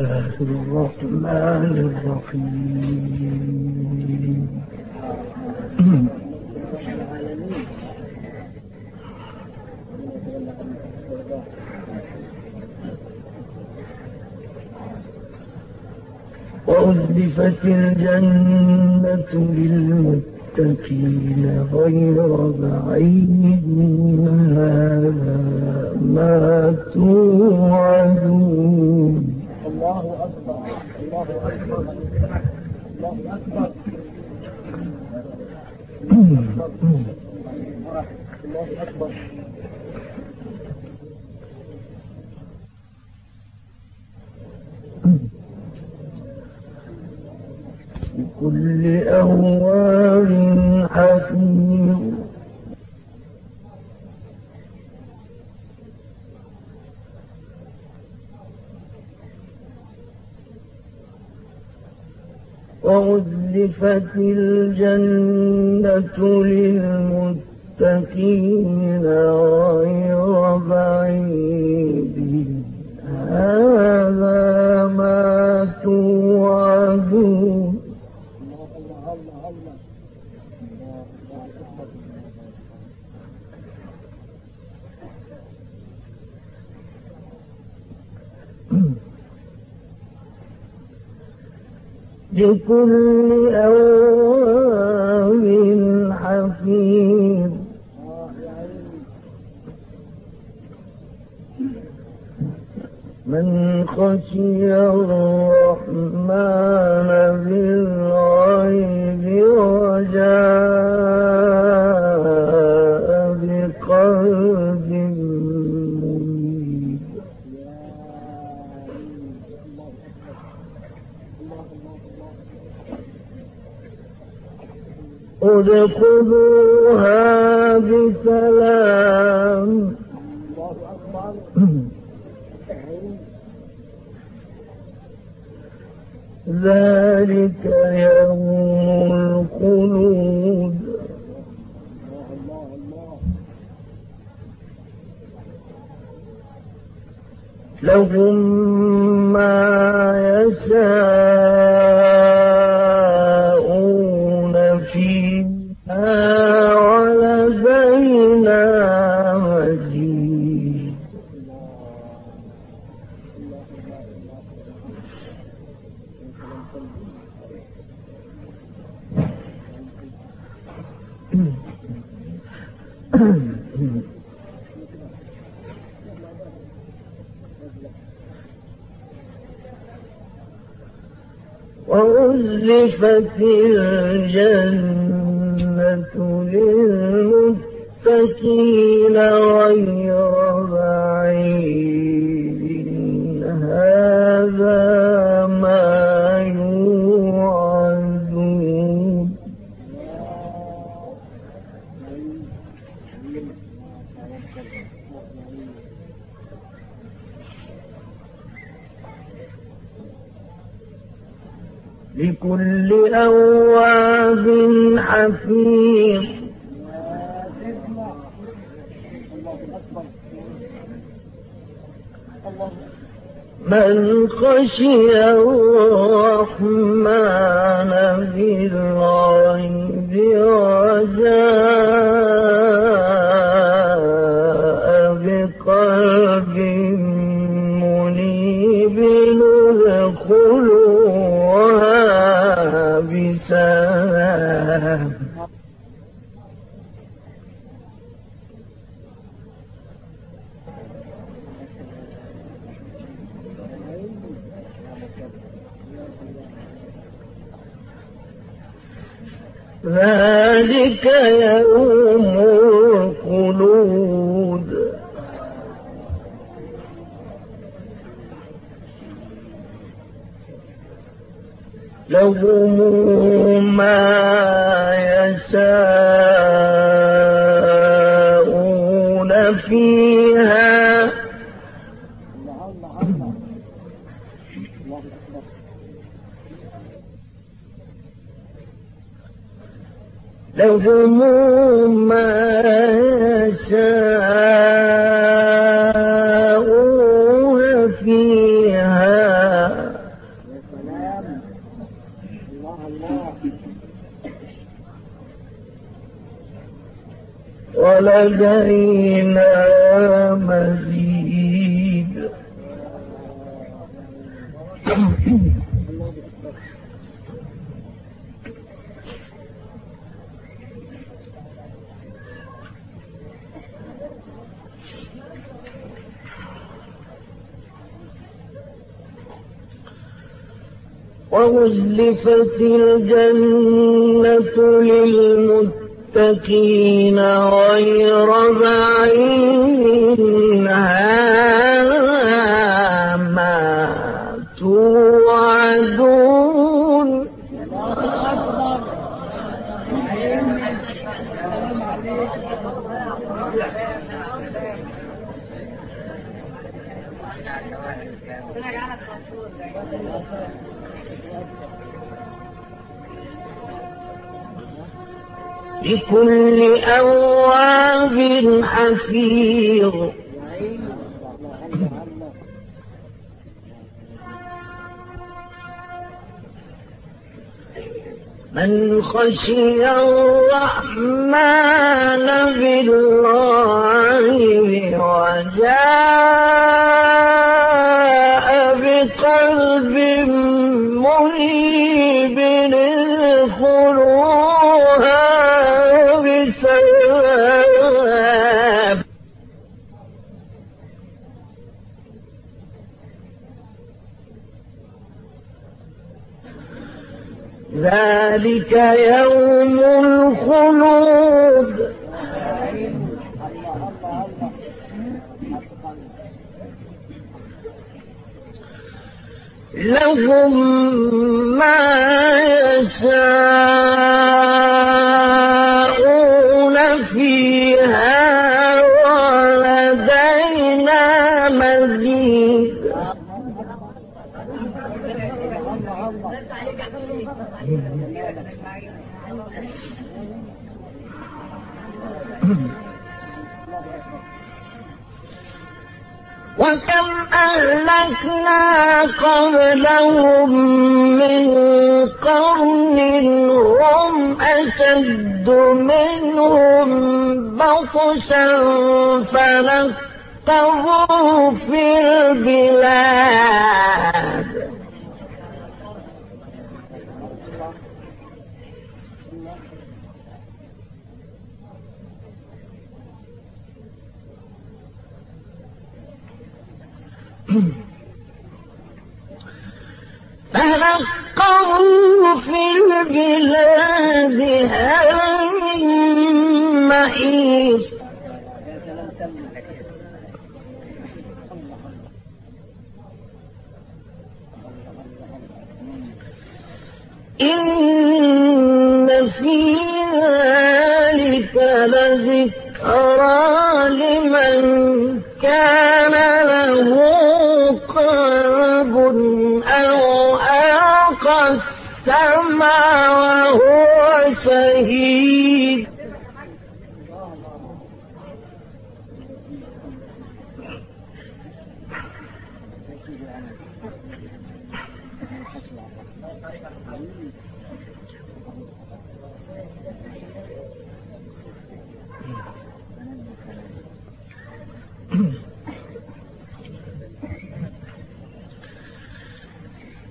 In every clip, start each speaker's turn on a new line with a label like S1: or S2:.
S1: الله الرحمن الرحيم وأزلفت الجنة للمتقين غير بعيد هذا ما توعدون. الله أكبر الله أكبر الله أكبر بكل أهوار حكيم وأزلفت الجنة للمتقين غير بعيد. هذا ما توعدون. لكل أواب حفيظ. من خشي الرحمن بالغيب ادخلوها بسلام. ذلك يوم الخلود. لهم ما يشاءون وأزلفت الجنة للمتقين غير من خشي الرحمن بالغيب وجاء ذلك يوم الخلود. لهم ما يشاءون يحكم ما يشاء فيها. ولدينا مزيد. وأزلفت الجنة للمتقين غير بعيد هذا ما توعدون لكل أواب حفيظ. من خشي الرحمن بالغيب وجاء ذلك يوم الخلود. لهم ما يشاءون. أهلكنا قبلهم من قرن هم أشد منهم بطشا فنقبوا في البلاد. تلقوا في البلاد من محيص إن في ذلك لذكرى لمن كان السمع وهو شهيد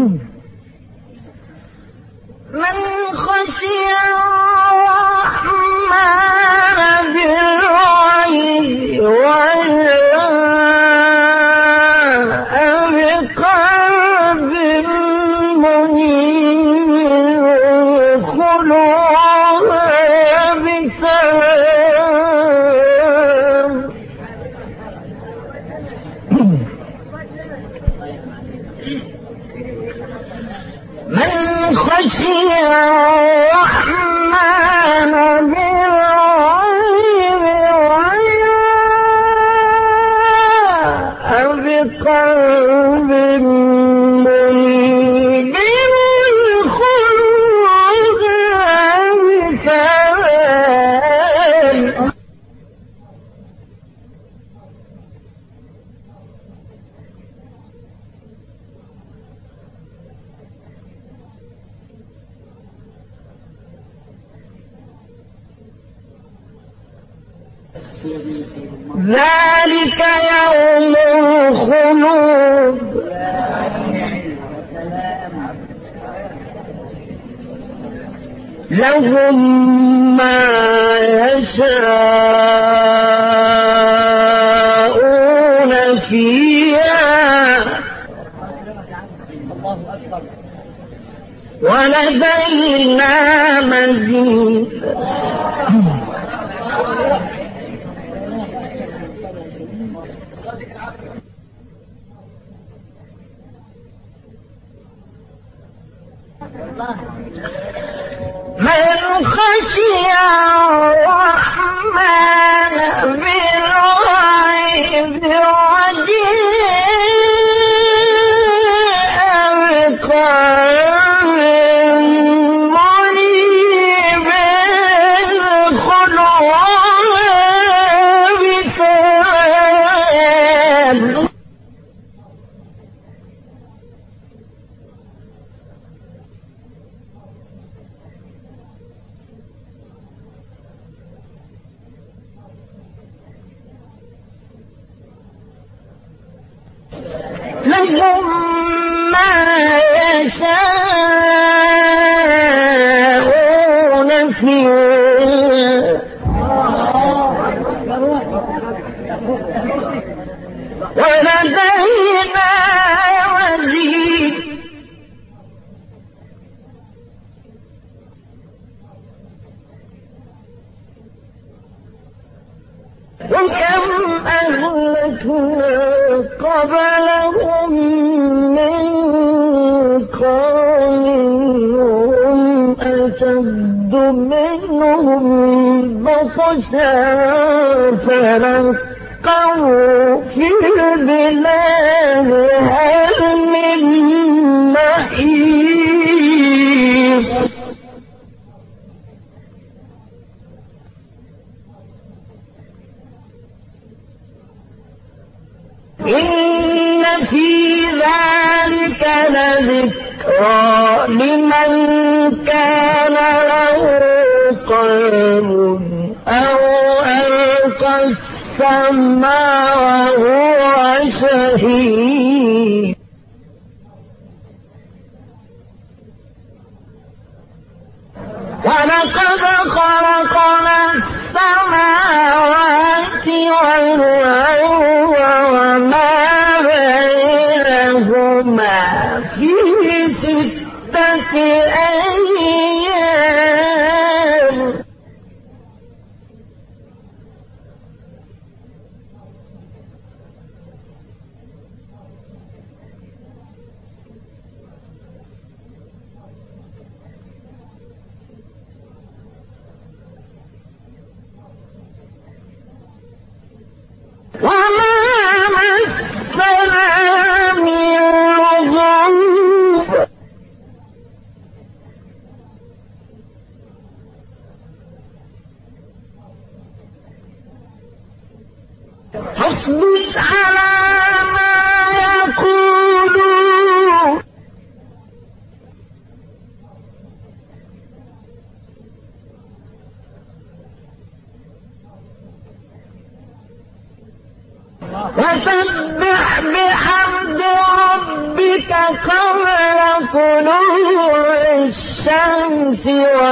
S1: Move. لهم ما يشاءون فيها. ولدينا مزيد. من خشي الرحمن فلقوا في البلاد هل من محيص إن في ذلك لذكرى لمن كان له قلب أو السمع وهو شهيد. ولقد خلقنا السماوات والأرض وما بينهما في ستة أيام.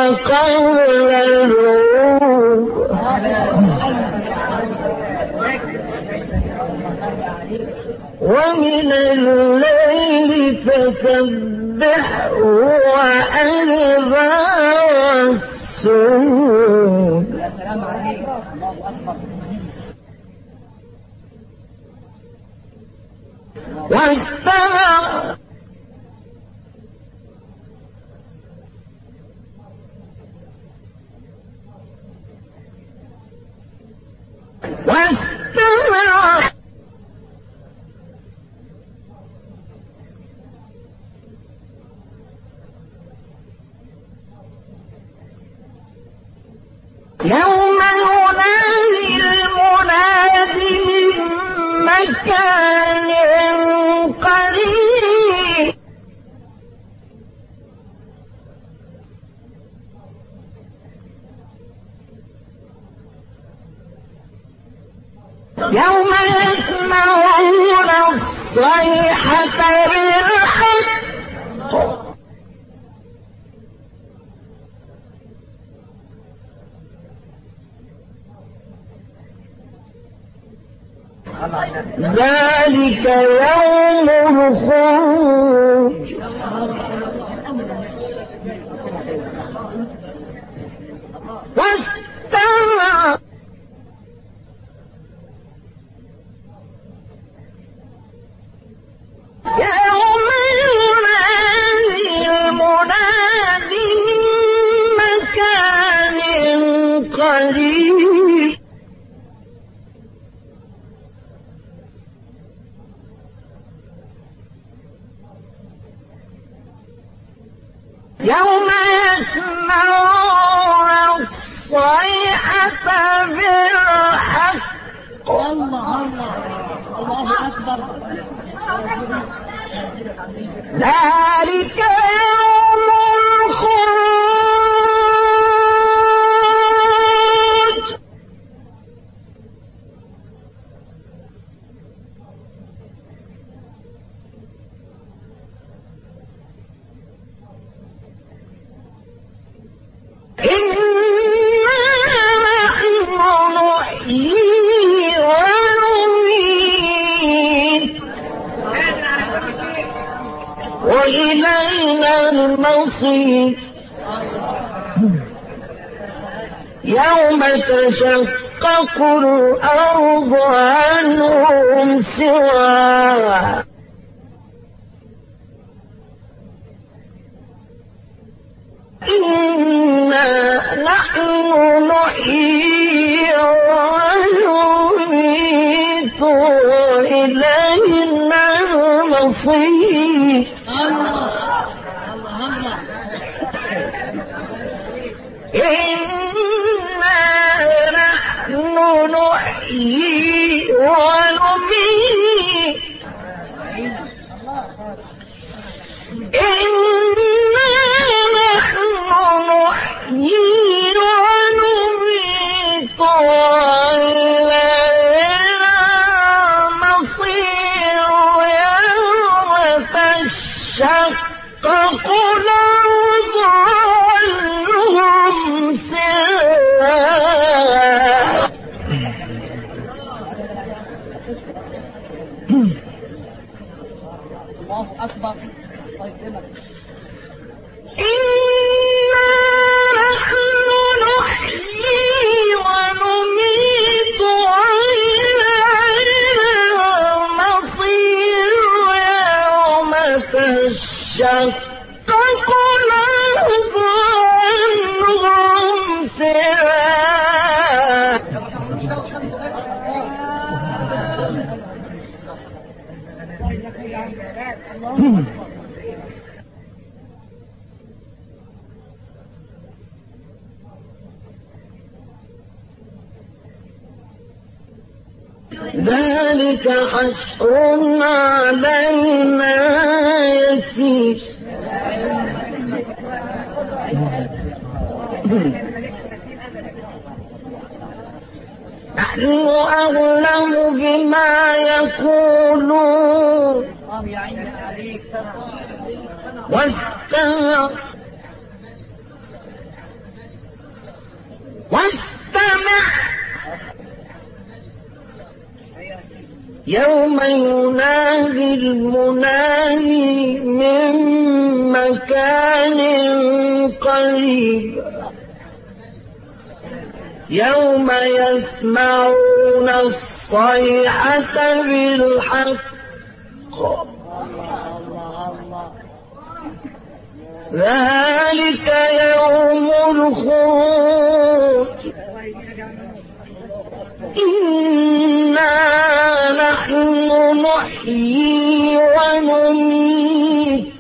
S1: وقبل الغروب ومن الليل فسبحه وأدبار السجود واستمع يوم ينادي المناد من مكان قريب يوم يسمعون الصيحة بالحق ذلك يوم الخروج. يوم يسمعون الصيحة بالحق.
S2: الله الله الله أكبر.
S1: ذلك يوم الخروج يوم تشقق الأرض عنهم سواء إنا نحن نحيي ونميت وإلينا المصير
S2: الله الله
S1: إنا
S2: الله أكبر. طيب
S1: إنا نحن نحيي ونميت وإلينا المصير يوم تشقق ذلك حشر علينا يسير. نحن أعلم بما يقولون. واستمع. واستمع. يوم ينادي المنادي من مكان قريب. يوم يسمعون الصيحة بالحق. ذلك يوم الخروج. إنا نحن نحيي ونميت